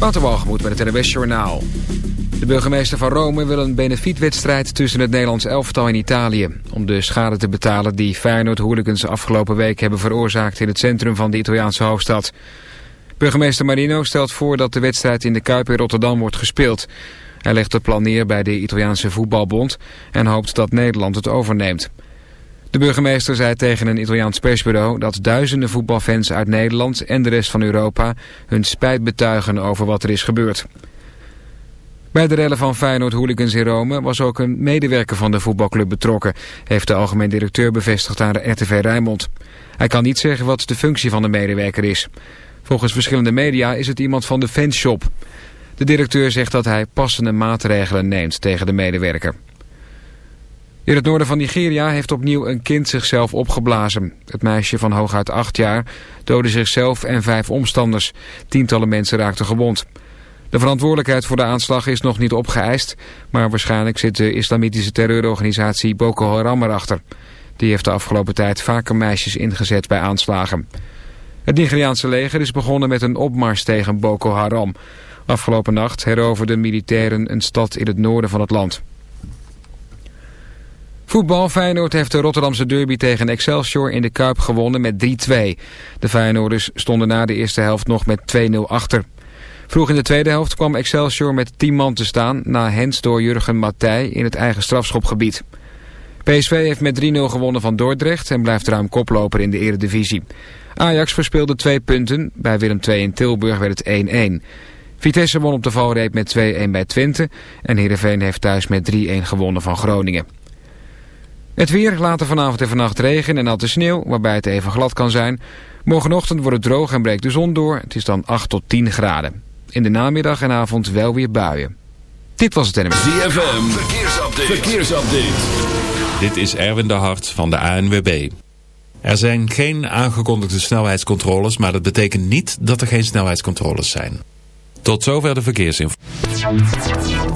Waterwalgemoed met het NWS Journaal. De burgemeester van Rome wil een benefietwedstrijd tussen het Nederlands elftal en Italië... om de schade te betalen die Feyenoord-hooligans afgelopen week hebben veroorzaakt... in het centrum van de Italiaanse hoofdstad. Burgemeester Marino stelt voor dat de wedstrijd in de Kuip in Rotterdam wordt gespeeld. Hij legt het plan neer bij de Italiaanse voetbalbond... en hoopt dat Nederland het overneemt. De burgemeester zei tegen een Italiaans persbureau dat duizenden voetbalfans uit Nederland en de rest van Europa hun spijt betuigen over wat er is gebeurd. Bij de rellen van Feyenoord Hooligans in Rome was ook een medewerker van de voetbalclub betrokken, heeft de algemeen directeur bevestigd aan de RTV Rijnmond. Hij kan niet zeggen wat de functie van de medewerker is. Volgens verschillende media is het iemand van de fanshop. De directeur zegt dat hij passende maatregelen neemt tegen de medewerker. In het noorden van Nigeria heeft opnieuw een kind zichzelf opgeblazen. Het meisje van hooguit acht jaar doodde zichzelf en vijf omstanders. Tientallen mensen raakten gewond. De verantwoordelijkheid voor de aanslag is nog niet opgeëist... maar waarschijnlijk zit de islamitische terreurorganisatie Boko Haram erachter. Die heeft de afgelopen tijd vaker meisjes ingezet bij aanslagen. Het Nigeriaanse leger is begonnen met een opmars tegen Boko Haram. Afgelopen nacht heroverden militairen een stad in het noorden van het land. Voetbal Feyenoord heeft de Rotterdamse derby tegen Excelsior in de Kuip gewonnen met 3-2. De Feyenoorders stonden na de eerste helft nog met 2-0 achter. Vroeg in de tweede helft kwam Excelsior met 10 man te staan... na hens door Jurgen Matthij in het eigen strafschopgebied. PSV heeft met 3-0 gewonnen van Dordrecht... en blijft ruim koploper in de eredivisie. Ajax verspeelde twee punten. Bij Willem II in Tilburg werd het 1-1. Vitesse won op de valreep met 2-1 bij Twente... en Heerenveen heeft thuis met 3-1 gewonnen van Groningen. Het weer, later vanavond en vannacht regen en natte sneeuw, waarbij het even glad kan zijn. Morgenochtend wordt het droog en breekt de zon door. Het is dan 8 tot 10 graden. In de namiddag en avond wel weer buien. Dit was het NMS. ZFM, verkeersupdate. verkeersupdate. Dit is Erwin de Hart van de ANWB. Er zijn geen aangekondigde snelheidscontroles, maar dat betekent niet dat er geen snelheidscontroles zijn. Tot zover de verkeersinformatie.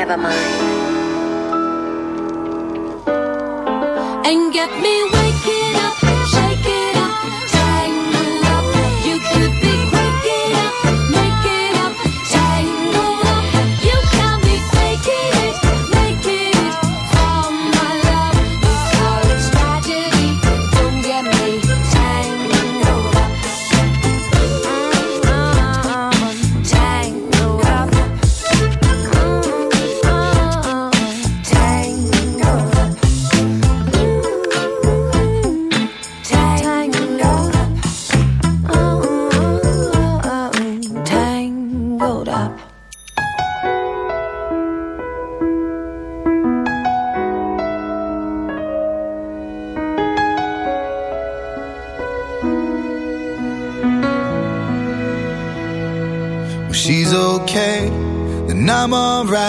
never mind. And get me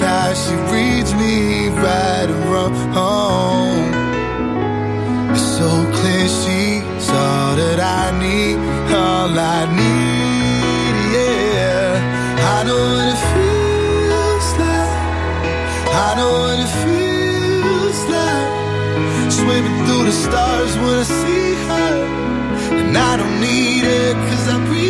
Sighs, she reads me right and wrong. It's so clear she's all that I need, all I need, yeah. I know what it feels like. I know what it feels like. Swimming through the stars when I see her. And I don't need it cause I breathe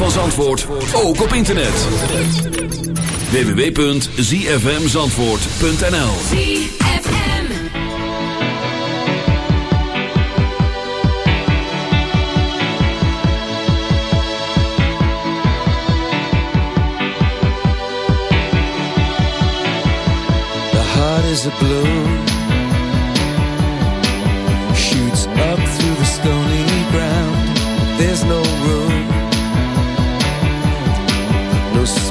van Zandvoort, ook op internet. www.zfmzandvoort.nl ZFM. The heart is a balloon Shoots up through the stony ground There's no room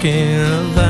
looking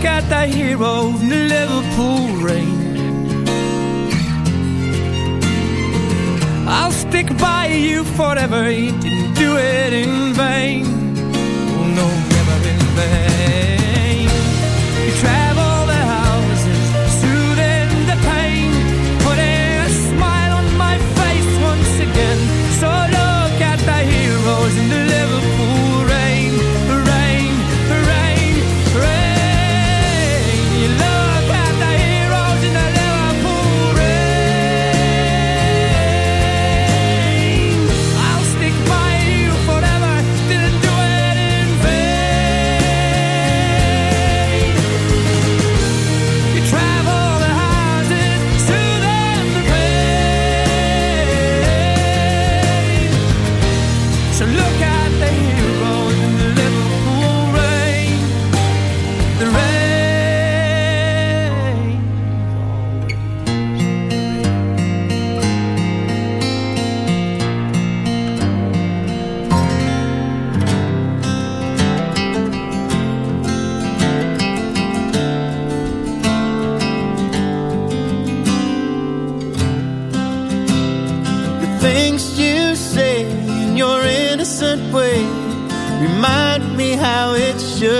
look at that hero in the Liverpool rain. I'll stick by you forever, he didn't do it in vain. Oh no, never in vain.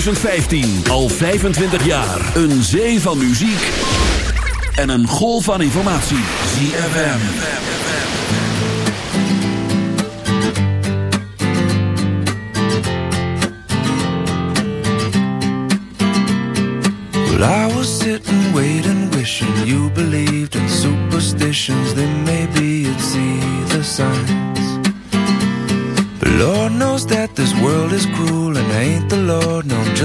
2015 al 25 jaar. Een zee van muziek. En een golf van informatie. ZFM. Well, I was sitting, waiting, wishing you believed in superstitions. Then maybe you'd see the signs.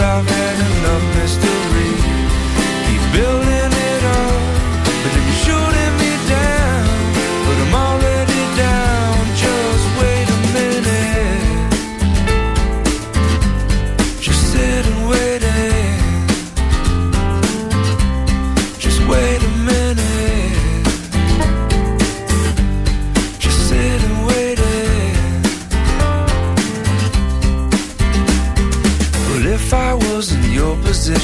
without had enough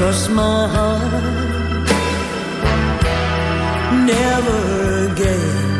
Cause my heart. Never again.